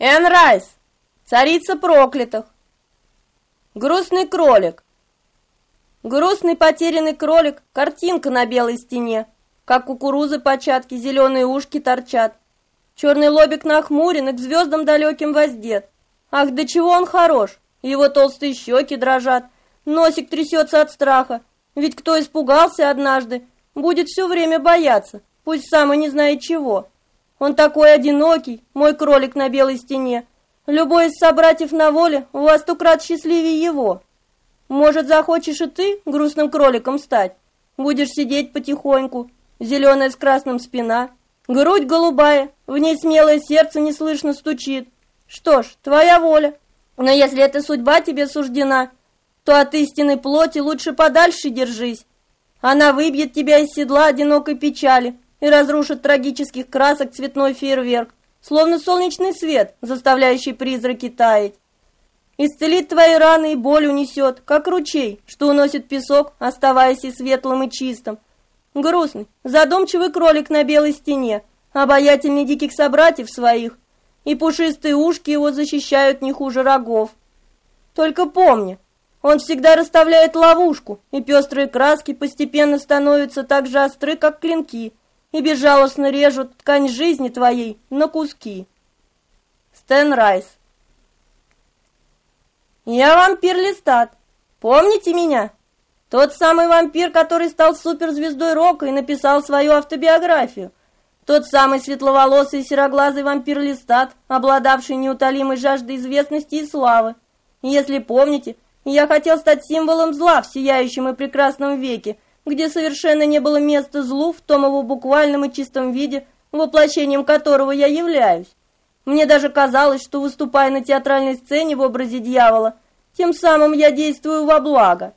Энн Райс, царица проклятых. Грустный кролик. Грустный потерянный кролик, картинка на белой стене. Как кукурузы початки, зеленые ушки торчат. Черный лобик нахмурен и к звездам далеким воздет. Ах, до чего он хорош! Его толстые щеки дрожат, носик трясется от страха. Ведь кто испугался однажды, будет все время бояться, пусть сам и не знает чего. Он такой одинокий, мой кролик на белой стене. Любой из собратьев на воле у вас сто крат счастливее его. Может, захочешь и ты грустным кроликом стать? Будешь сидеть потихоньку, зеленая с красным спина, грудь голубая, в ней смелое сердце неслышно стучит. Что ж, твоя воля. Но если эта судьба тебе суждена, то от истинной плоти лучше подальше держись. Она выбьет тебя из седла одинокой печали и разрушит трагических красок цветной фейерверк, словно солнечный свет, заставляющий призраки таять. Исцелит твои раны и боль унесет, как ручей, что уносит песок, оставаясь и светлым, и чистым. Грустный, задумчивый кролик на белой стене, обаятельный диких собратьев своих, и пушистые ушки его защищают не хуже рогов. Только помни, он всегда расставляет ловушку, и пестрые краски постепенно становятся так же остры, как клинки, и безжалостно режут ткань жизни твоей на куски. Стэн Райс Я вампир Листат. Помните меня? Тот самый вампир, который стал суперзвездой рока и написал свою автобиографию. Тот самый светловолосый сероглазый вампир Листат, обладавший неутолимой жаждой известности и славы. Если помните, я хотел стать символом зла в сияющем и прекрасном веке, где совершенно не было места злу в том его буквальном и чистом виде, воплощением которого я являюсь. Мне даже казалось, что выступая на театральной сцене в образе дьявола, тем самым я действую во благо.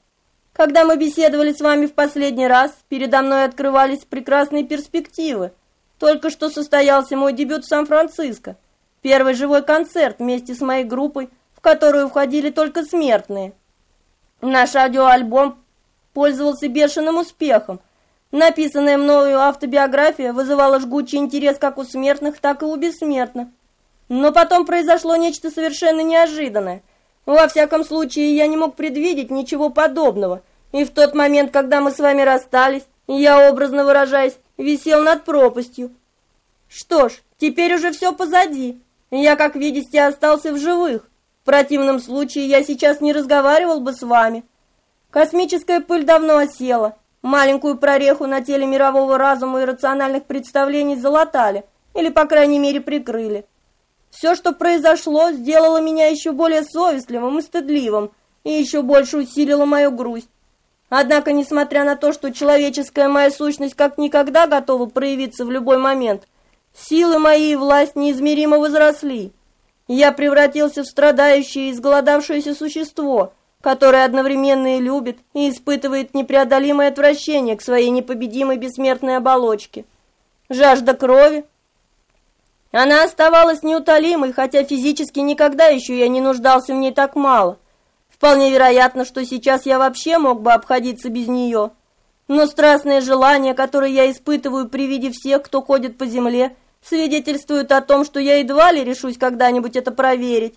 Когда мы беседовали с вами в последний раз, передо мной открывались прекрасные перспективы – только что состоялся мой дебют в Сан-Франциско. Первый живой концерт вместе с моей группой, в которую входили только смертные. Наш аудиоальбом пользовался бешеным успехом. Написанная мною автобиография вызывала жгучий интерес как у смертных, так и у бессмертных. Но потом произошло нечто совершенно неожиданное. Во всяком случае, я не мог предвидеть ничего подобного. И в тот момент, когда мы с вами расстались, я, образно выражаясь, висел над пропастью. Что ж, теперь уже все позади. Я, как видите, остался в живых. В противном случае я сейчас не разговаривал бы с вами. Космическая пыль давно осела. Маленькую прореху на теле мирового разума и рациональных представлений залатали, или, по крайней мере, прикрыли. Все, что произошло, сделало меня еще более совестливым и стыдливым, и еще больше усилило мою грусть. Однако, несмотря на то, что человеческая моя сущность как никогда готова проявиться в любой момент, силы мои и власть неизмеримо возросли. Я превратился в страдающее и изголодавшееся существо, которое одновременно и любит, и испытывает непреодолимое отвращение к своей непобедимой бессмертной оболочке. Жажда крови. Она оставалась неутолимой, хотя физически никогда еще я не нуждался в ней так мало. Вполне вероятно, что сейчас я вообще мог бы обходиться без нее. Но страстное желание, которое я испытываю при виде всех, кто ходит по земле, свидетельствует о том, что я едва ли решусь когда-нибудь это проверить.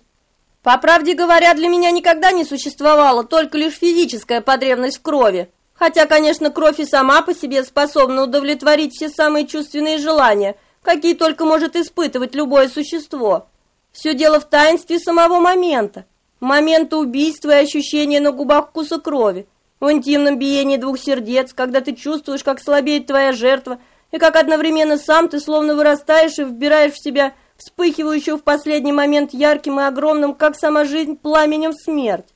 По правде говоря, для меня никогда не существовала только лишь физическая потребность в крови. Хотя, конечно, кровь и сама по себе способна удовлетворить все самые чувственные желания, какие только может испытывать любое существо. Все дело в таинстве самого момента. Момента убийства и ощущения на губах вкуса крови, в интимном биении двух сердец, когда ты чувствуешь, как слабеет твоя жертва, и как одновременно сам ты словно вырастаешь и вбираешь в себя вспыхивающую в последний момент ярким и огромным, как сама жизнь, пламенем смерть.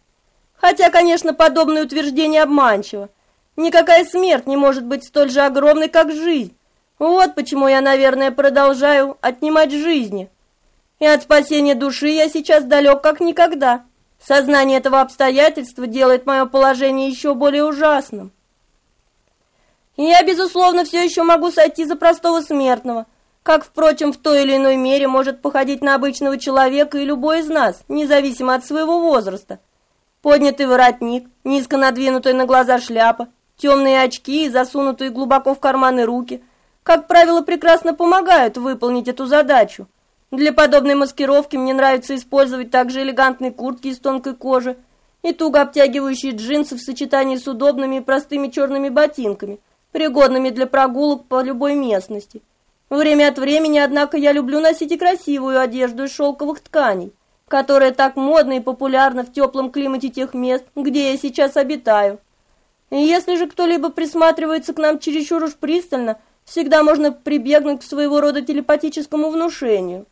Хотя, конечно, подобное утверждение обманчиво. Никакая смерть не может быть столь же огромной, как жизнь. Вот почему я, наверное, продолжаю отнимать жизни. И от спасения души я сейчас далек как никогда. Сознание этого обстоятельства делает мое положение еще более ужасным. И я, безусловно, все еще могу сойти за простого смертного, как, впрочем, в той или иной мере может походить на обычного человека и любой из нас, независимо от своего возраста. Поднятый воротник, низко надвинутая на глаза шляпа, темные очки и засунутые глубоко в карманы руки, как правило, прекрасно помогают выполнить эту задачу. Для подобной маскировки мне нравится использовать также элегантные куртки из тонкой кожи и туго обтягивающие джинсы в сочетании с удобными и простыми черными ботинками, пригодными для прогулок по любой местности. Время от времени, однако, я люблю носить и красивую одежду из шелковых тканей, которая так модна и популярна в теплом климате тех мест, где я сейчас обитаю. И если же кто-либо присматривается к нам чересчур уж пристально, всегда можно прибегнуть к своего рода телепатическому внушению.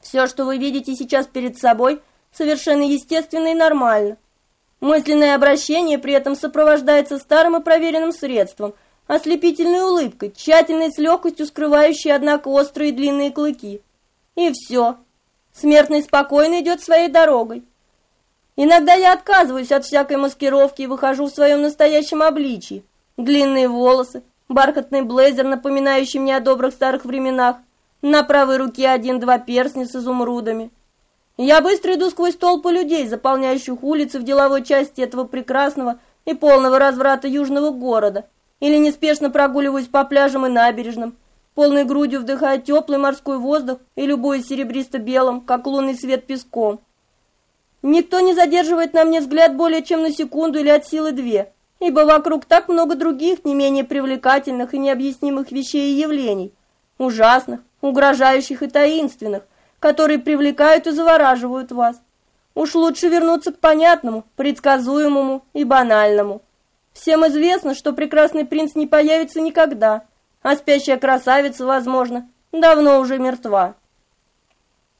Все, что вы видите сейчас перед собой, совершенно естественно и нормально. Мысленное обращение при этом сопровождается старым и проверенным средством – ослепительной улыбкой, тщательной с легкостью скрывающей, однако, острые длинные клыки. И все. Смертный спокойно идет своей дорогой. Иногда я отказываюсь от всякой маскировки и выхожу в своем настоящем обличии. Длинные волосы, бархатный блейзер, напоминающий мне о добрых старых временах – на правой руке один-два перстня с изумрудами. Я быстро иду сквозь толпы людей, заполняющих улицы в деловой части этого прекрасного и полного разврата южного города, или неспешно прогуливаюсь по пляжам и набережным, полной грудью вдыхая теплый морской воздух и любуясь серебристо-белым, как лунный свет песком. Никто не задерживает на мне взгляд более чем на секунду или от силы две, ибо вокруг так много других, не менее привлекательных и необъяснимых вещей и явлений, ужасных, угрожающих и таинственных, которые привлекают и завораживают вас. Уж лучше вернуться к понятному, предсказуемому и банальному. Всем известно, что прекрасный принц не появится никогда, а спящая красавица, возможно, давно уже мертва.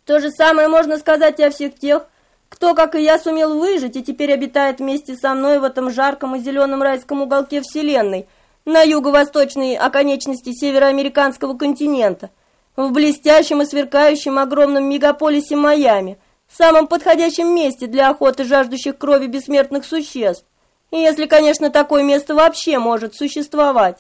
То же самое можно сказать и о всех тех, кто, как и я, сумел выжить и теперь обитает вместе со мной в этом жарком и зеленом райском уголке Вселенной, на юго-восточной оконечности североамериканского континента – в блестящем и сверкающем огромном мегаполисе Майами, самом подходящем месте для охоты жаждущих крови бессмертных существ, если, конечно, такое место вообще может существовать.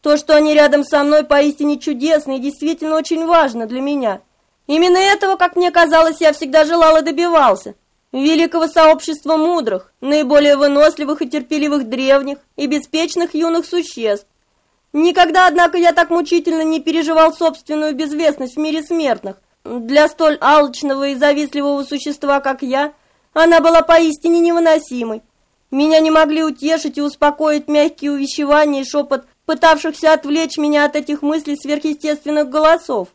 То, что они рядом со мной, поистине чудесно и действительно очень важно для меня. Именно этого, как мне казалось, я всегда желал и добивался. Великого сообщества мудрых, наиболее выносливых и терпеливых древних и беспечных юных существ, Никогда, однако, я так мучительно не переживал собственную безвестность в мире смертных. Для столь алчного и завистливого существа, как я, она была поистине невыносимой. Меня не могли утешить и успокоить мягкие увещевания и шепот, пытавшихся отвлечь меня от этих мыслей сверхъестественных голосов.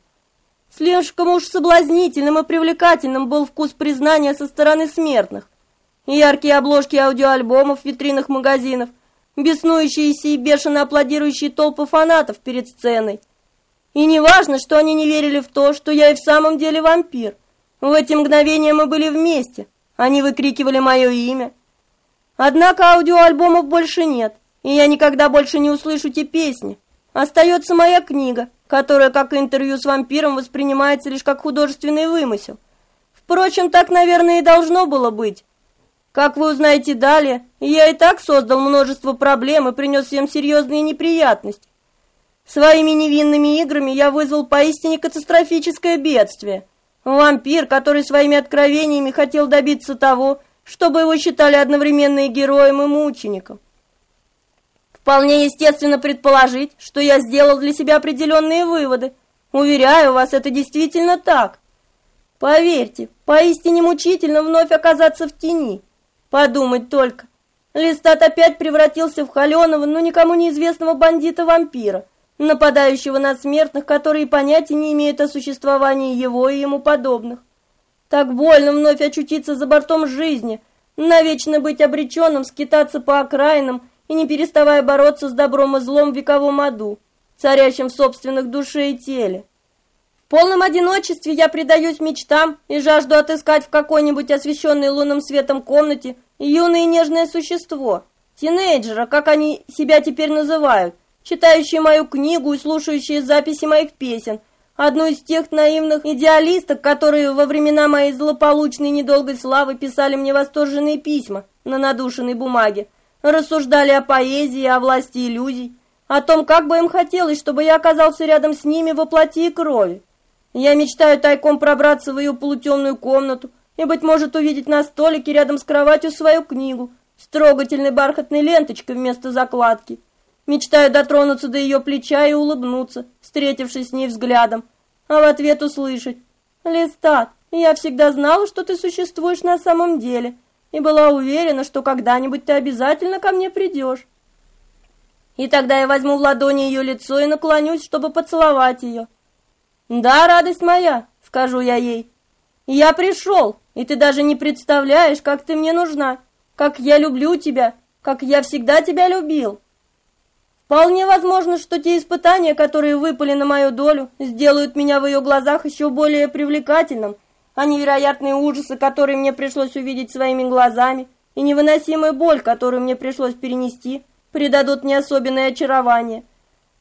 Слишком уж соблазнительным и привлекательным был вкус признания со стороны смертных. Яркие обложки аудиоальбомов в витринах магазинов, беснующиеся и бешено аплодирующие толпы фанатов перед сценой. И не важно, что они не верили в то, что я и в самом деле вампир. В эти мгновения мы были вместе. Они выкрикивали мое имя. Однако аудиоальбомов больше нет, и я никогда больше не услышу те песни. Остается моя книга, которая, как интервью с вампиром, воспринимается лишь как художественный вымысел. Впрочем, так, наверное, и должно было быть. Как вы узнаете далее, я и так создал множество проблем и принес всем серьезные неприятности. Своими невинными играми я вызвал поистине катастрофическое бедствие. Вампир, который своими откровениями хотел добиться того, чтобы его считали одновременно и героем, и мучеником. Вполне естественно предположить, что я сделал для себя определенные выводы. Уверяю вас, это действительно так. Поверьте, поистине мучительно вновь оказаться в тени. Подумать только. Листат опять превратился в холеного, но никому неизвестного бандита-вампира, нападающего на смертных, которые понятия не имеют о существовании его и ему подобных. Так больно вновь очутиться за бортом жизни, навечно быть обреченным, скитаться по окраинам и не переставая бороться с добром и злом в вековом аду, царящим в собственных душе и теле. В полном одиночестве я предаюсь мечтам и жажду отыскать в какой-нибудь освещенной лунным светом комнате юное и нежное существо, тинейджера, как они себя теперь называют, читающие мою книгу и слушающие записи моих песен, одну из тех наивных идеалисток, которые во времена моей злополучной недолгой славы писали мне восторженные письма на надушенной бумаге, рассуждали о поэзии, о власти иллюзий, о том, как бы им хотелось, чтобы я оказался рядом с ними во плоти и крови. Я мечтаю тайком пробраться в ее полутемную комнату и, быть может, увидеть на столике рядом с кроватью свою книгу с трогательной бархатной ленточкой вместо закладки. Мечтаю дотронуться до ее плеча и улыбнуться, встретившись с ней взглядом, а в ответ услышать Листат, я всегда знала, что ты существуешь на самом деле, и была уверена, что когда-нибудь ты обязательно ко мне придешь. И тогда я возьму в ладони ее лицо и наклонюсь, чтобы поцеловать ее. Да, радость моя, скажу я ей. Я пришел, и ты даже не представляешь, как ты мне нужна, как я люблю тебя, как я всегда тебя любил. Вполне возможно, что те испытания, которые выпали на мою долю, сделают меня в ее глазах еще более привлекательным, а невероятные ужасы, которые мне пришлось увидеть своими глазами, и невыносимая боль, которую мне пришлось перенести, придадут мне особенное очарование.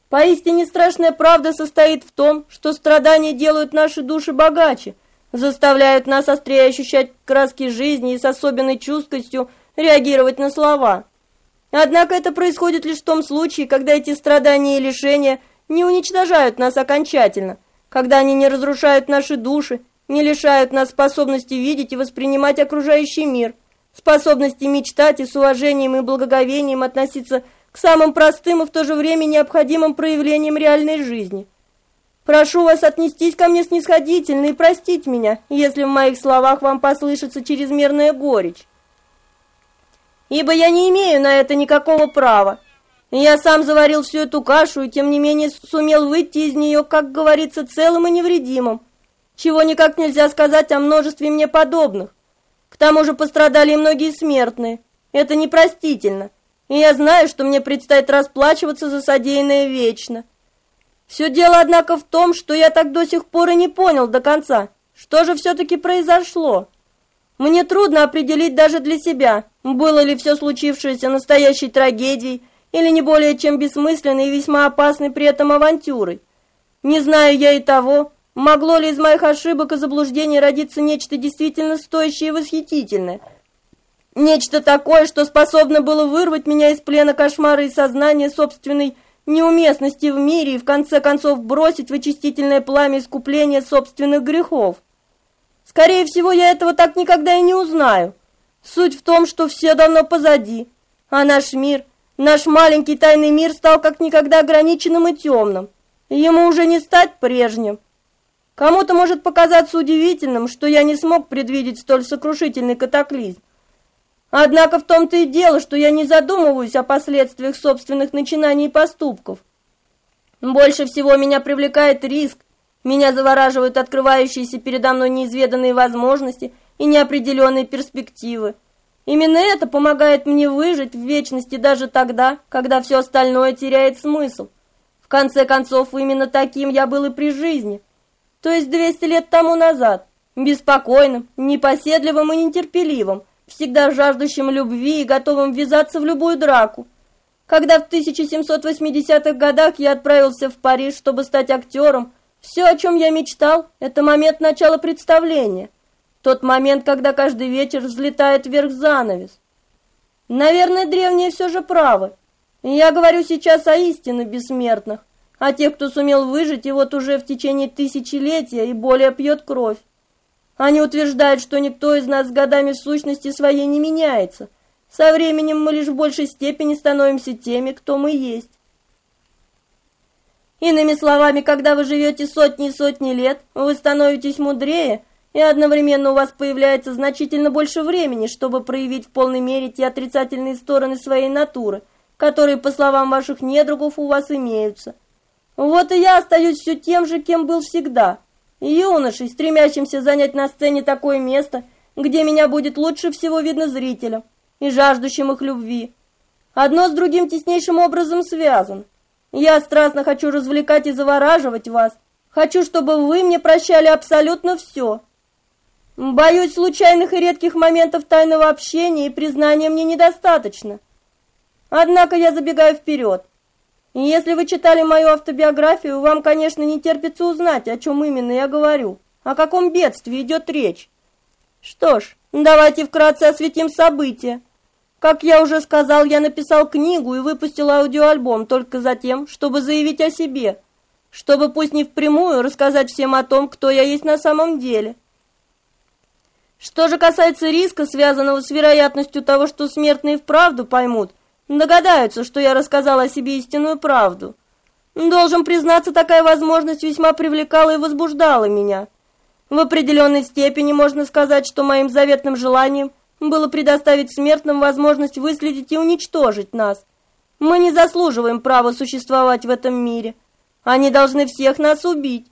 Поистине страшная правда состоит в том, что страдания делают наши души богаче, заставляют нас острее ощущать краски жизни и с особенной чуткостью реагировать на слова. Однако это происходит лишь в том случае, когда эти страдания и лишения не уничтожают нас окончательно, когда они не разрушают наши души, не лишают нас способности видеть и воспринимать окружающий мир, способности мечтать и с уважением и благоговением относиться к самым простым и в то же время необходимым проявлениям реальной жизни. Прошу вас отнестись ко мне снисходительно и простить меня, если в моих словах вам послышится чрезмерная горечь ибо я не имею на это никакого права. Я сам заварил всю эту кашу и тем не менее сумел выйти из нее, как говорится, целым и невредимым, чего никак нельзя сказать о множестве мне подобных. К тому же пострадали и многие смертные. Это непростительно, и я знаю, что мне предстоит расплачиваться за содеянное вечно. Все дело, однако, в том, что я так до сих пор и не понял до конца, что же все-таки произошло. Мне трудно определить даже для себя, было ли все случившееся настоящей трагедией или не более чем бессмысленной и весьма опасной при этом авантюрой. Не знаю я и того, могло ли из моих ошибок и заблуждений родиться нечто действительно стоящее и восхитительное. Нечто такое, что способно было вырвать меня из плена кошмара и сознания собственной неуместности в мире и в конце концов бросить в очистительное пламя искупления собственных грехов. Скорее всего, я этого так никогда и не узнаю. Суть в том, что все давно позади, а наш мир, наш маленький тайный мир стал как никогда ограниченным и темным. Ему уже не стать прежним. Кому-то может показаться удивительным, что я не смог предвидеть столь сокрушительный катаклизм. Однако в том-то и дело, что я не задумываюсь о последствиях собственных начинаний и поступков. Больше всего меня привлекает риск, меня завораживают открывающиеся передо мной неизведанные возможности и неопределенные перспективы. Именно это помогает мне выжить в вечности даже тогда, когда все остальное теряет смысл. В конце концов, именно таким я был и при жизни. То есть 200 лет тому назад. Беспокойным, непоседливым и нетерпеливым, всегда жаждущим любви и готовым ввязаться в любую драку. Когда в 1780-х годах я отправился в Париж, чтобы стать актером, все, о чем я мечтал, это момент начала представления. Тот момент, когда каждый вечер взлетает вверх занавес. Наверное, древние все же правы. Я говорю сейчас о истинно бессмертных, о тех, кто сумел выжить и вот уже в течение тысячелетия и более пьет кровь. Они утверждают, что никто из нас с годами в сущности своей не меняется. Со временем мы лишь в большей степени становимся теми, кто мы есть. Иными словами, когда вы живете сотни и сотни лет, вы становитесь мудрее, и одновременно у вас появляется значительно больше времени, чтобы проявить в полной мере те отрицательные стороны своей натуры, которые, по словам ваших недругов, у вас имеются. Вот и я остаюсь все тем же, кем был всегда. Юношей, стремящимся занять на сцене такое место, где меня будет лучше всего видно зрителям, и жаждущим их любви. Одно с другим теснейшим образом связано. Я страстно хочу развлекать и завораживать вас. Хочу, чтобы вы мне прощали абсолютно все. Боюсь, случайных и редких моментов тайного общения и признания мне недостаточно. Однако я забегаю вперед. Если вы читали мою автобиографию, вам, конечно, не терпится узнать, о чем именно я говорю, о каком бедствии идет речь. Что ж, давайте вкратце осветим события. Как я уже сказал, я написал книгу и выпустил аудиоальбом только за тем, чтобы заявить о себе, чтобы пусть не впрямую рассказать всем о том, кто я есть на самом деле. Что же касается риска, связанного с вероятностью того, что смертные вправду поймут, догадаются, что я рассказал о себе истинную правду. Должен признаться, такая возможность весьма привлекала и возбуждала меня. В определенной степени можно сказать, что моим заветным желанием было предоставить смертным возможность выследить и уничтожить нас. Мы не заслуживаем права существовать в этом мире. Они должны всех нас убить.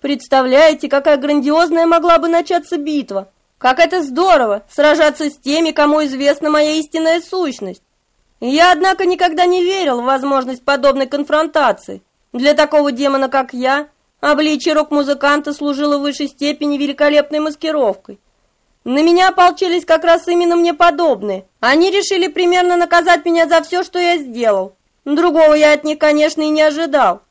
Представляете, какая грандиозная могла бы начаться битва? Как это здорово, сражаться с теми, кому известна моя истинная сущность. Я, однако, никогда не верил в возможность подобной конфронтации. Для такого демона, как я, обличие рок-музыканта служило в высшей степени великолепной маскировкой. На меня ополчились как раз именно мне подобные. Они решили примерно наказать меня за все, что я сделал. Другого я от них, конечно, и не ожидал.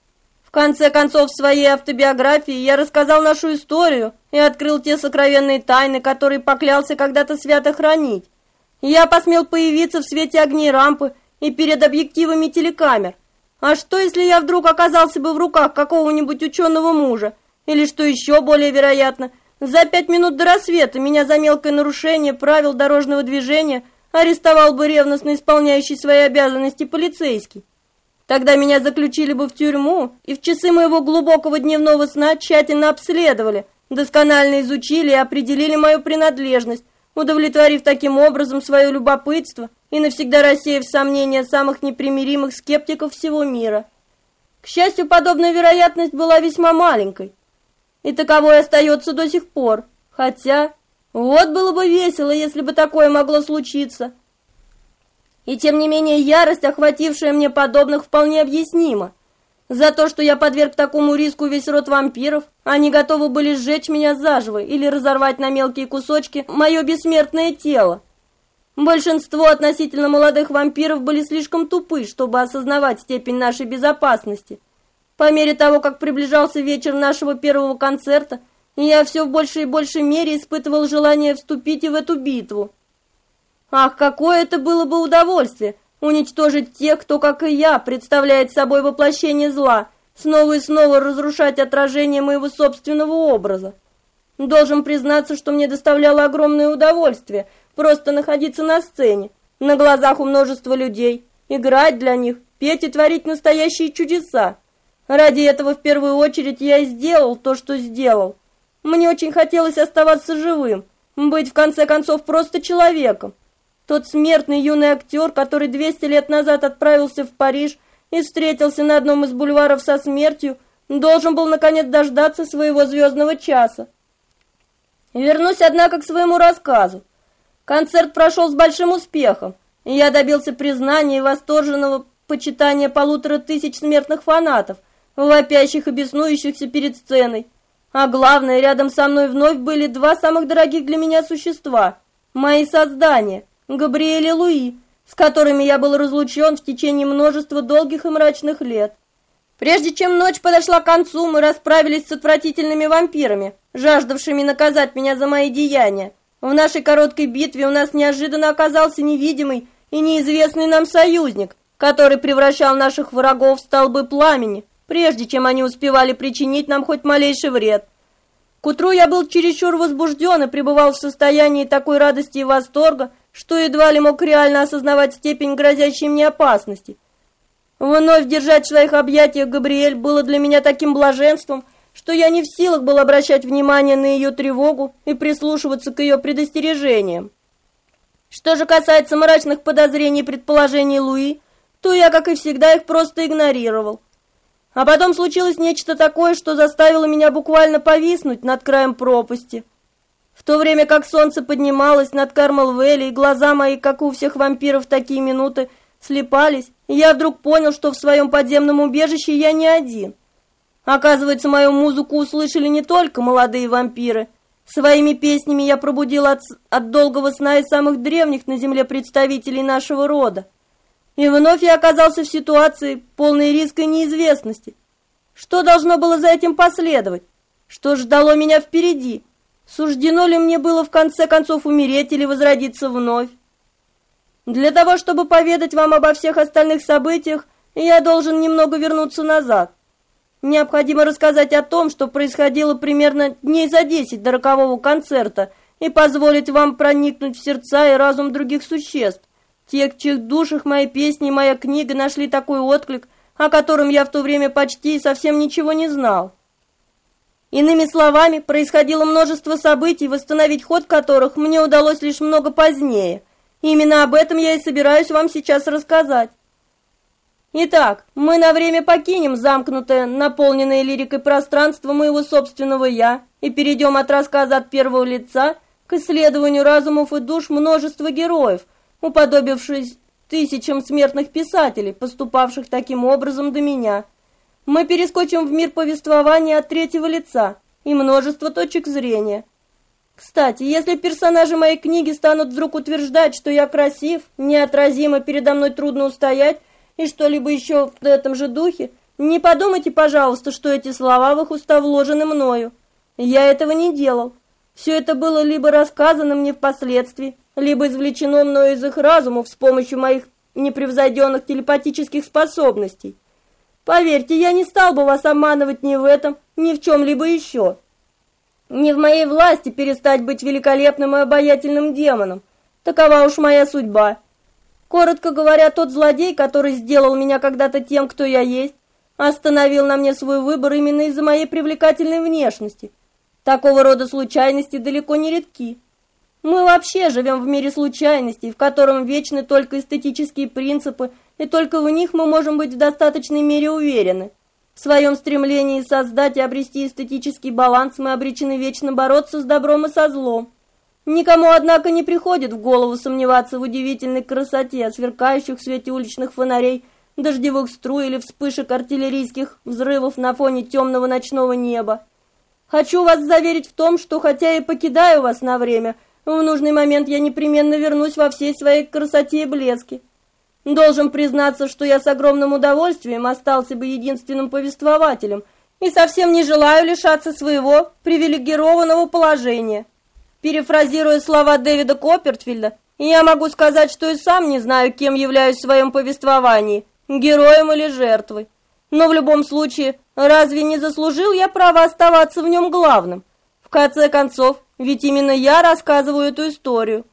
В конце концов, в своей автобиографии я рассказал нашу историю и открыл те сокровенные тайны, которые поклялся когда-то свято хранить. Я посмел появиться в свете огней рампы и перед объективами телекамер. А что, если я вдруг оказался бы в руках какого-нибудь ученого мужа? Или, что еще более вероятно, за пять минут до рассвета меня за мелкое нарушение правил дорожного движения арестовал бы ревностно исполняющий свои обязанности полицейский. Тогда меня заключили бы в тюрьму и в часы моего глубокого дневного сна тщательно обследовали, досконально изучили и определили мою принадлежность, удовлетворив таким образом свое любопытство и навсегда рассеяв сомнения самых непримиримых скептиков всего мира. К счастью, подобная вероятность была весьма маленькой, и таковой остается до сих пор, хотя вот было бы весело, если бы такое могло случиться. И тем не менее ярость, охватившая мне подобных, вполне объяснима. За то, что я подверг такому риску весь род вампиров, они готовы были сжечь меня заживо или разорвать на мелкие кусочки мое бессмертное тело. Большинство относительно молодых вампиров были слишком тупы, чтобы осознавать степень нашей безопасности. По мере того, как приближался вечер нашего первого концерта, я все в большей и большей мере испытывал желание вступить и в эту битву. Ах, какое это было бы удовольствие уничтожить тех, кто, как и я, представляет собой воплощение зла, снова и снова разрушать отражение моего собственного образа. Должен признаться, что мне доставляло огромное удовольствие просто находиться на сцене, на глазах у множества людей, играть для них, петь и творить настоящие чудеса. Ради этого в первую очередь я и сделал то, что сделал. Мне очень хотелось оставаться живым, быть в конце концов просто человеком, тот смертный юный актер, который 200 лет назад отправился в Париж и встретился на одном из бульваров со смертью, должен был наконец дождаться своего звездного часа. Вернусь, однако, к своему рассказу. Концерт прошел с большим успехом, я добился признания и восторженного почитания полутора тысяч смертных фанатов, вопящих и беснующихся перед сценой. А главное, рядом со мной вновь были два самых дорогих для меня существа – мои создания – Габриэле Луи, с которыми я был разлучен в течение множества долгих и мрачных лет. Прежде чем ночь подошла к концу, мы расправились с отвратительными вампирами, жаждавшими наказать меня за мои деяния. В нашей короткой битве у нас неожиданно оказался невидимый и неизвестный нам союзник, который превращал наших врагов в столбы пламени, прежде чем они успевали причинить нам хоть малейший вред. К утру я был чересчур возбужден и пребывал в состоянии такой радости и восторга, что едва ли мог реально осознавать степень грозящей мне опасности. Вновь держать в своих объятиях Габриэль было для меня таким блаженством, что я не в силах был обращать внимание на ее тревогу и прислушиваться к ее предостережениям. Что же касается мрачных подозрений и предположений Луи, то я, как и всегда, их просто игнорировал. А потом случилось нечто такое, что заставило меня буквально повиснуть над краем пропасти. В то время как солнце поднималось над Кармелвелли, и глаза мои, как у всех вампиров такие минуты, слепались, я вдруг понял, что в своем подземном убежище я не один. Оказывается, мою музыку услышали не только молодые вампиры. Своими песнями я пробудил от, от долгого сна и самых древних на земле представителей нашего рода. И вновь я оказался в ситуации полной риска и неизвестности. Что должно было за этим последовать? Что ждало меня впереди? Суждено ли мне было в конце концов умереть или возродиться вновь? Для того, чтобы поведать вам обо всех остальных событиях, я должен немного вернуться назад. Необходимо рассказать о том, что происходило примерно дней за десять до рокового концерта, и позволить вам проникнуть в сердца и разум других существ, тех, чьих душах мои песни и моя книга нашли такой отклик, о котором я в то время почти совсем ничего не знал. Иными словами, происходило множество событий, восстановить ход которых мне удалось лишь много позднее. Именно об этом я и собираюсь вам сейчас рассказать. Итак, мы на время покинем замкнутое, наполненное лирикой пространство моего собственного «я» и перейдем от рассказа от первого лица к исследованию разумов и душ множества героев, уподобившись тысячам смертных писателей, поступавших таким образом до меня. Мы перескочим в мир повествования от третьего лица и множество точек зрения. Кстати, если персонажи моей книги станут вдруг утверждать, что я красив, неотразимо передо мной трудно устоять, и что-либо еще в этом же духе, не подумайте, пожалуйста, что эти слова в их уста вложены мною. Я этого не делал. Все это было либо рассказано мне впоследствии, либо извлечено мною из их разумов с помощью моих непревзойденных телепатических способностей. Поверьте, я не стал бы вас обманывать ни в этом, ни в чем-либо еще. Не в моей власти перестать быть великолепным и обаятельным демоном. Такова уж моя судьба. Коротко говоря, тот злодей, который сделал меня когда-то тем, кто я есть, остановил на мне свой выбор именно из-за моей привлекательной внешности. Такого рода случайности далеко не редки. Мы вообще живем в мире случайностей, в котором вечны только эстетические принципы, и только в них мы можем быть в достаточной мере уверены. В своем стремлении создать и обрести эстетический баланс мы обречены вечно бороться с добром и со злом. Никому, однако, не приходит в голову сомневаться в удивительной красоте, сверкающих в свете уличных фонарей, дождевых струй или вспышек артиллерийских взрывов на фоне темного ночного неба. Хочу вас заверить в том, что хотя и покидаю вас на время, в нужный момент я непременно вернусь во всей своей красоте и блеске. Должен признаться, что я с огромным удовольствием остался бы единственным повествователем и совсем не желаю лишаться своего привилегированного положения. Перефразируя слова Дэвида Коппертфильда, я могу сказать, что и сам не знаю, кем являюсь в своем повествовании, героем или жертвой. Но в любом случае, разве не заслужил я право оставаться в нем главным? В конце концов, ведь именно я рассказываю эту историю.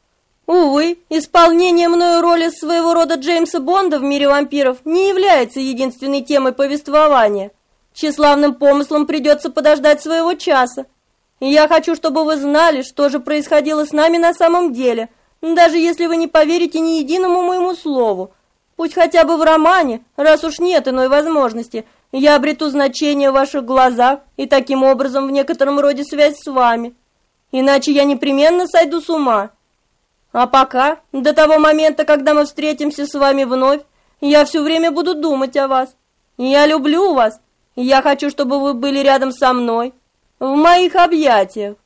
Увы, исполнение мною роли своего рода Джеймса Бонда в мире вампиров не является единственной темой повествования. Тщеславным помыслом придется подождать своего часа. И я хочу, чтобы вы знали, что же происходило с нами на самом деле, даже если вы не поверите ни единому моему слову. Пусть хотя бы в романе, раз уж нет иной возможности, я обрету значение в ваших глазах и таким образом в некотором роде связь с вами. Иначе я непременно сойду с ума. А пока, до того момента, когда мы встретимся с вами вновь, я все время буду думать о вас. Я люблю вас, я хочу, чтобы вы были рядом со мной, в моих объятиях.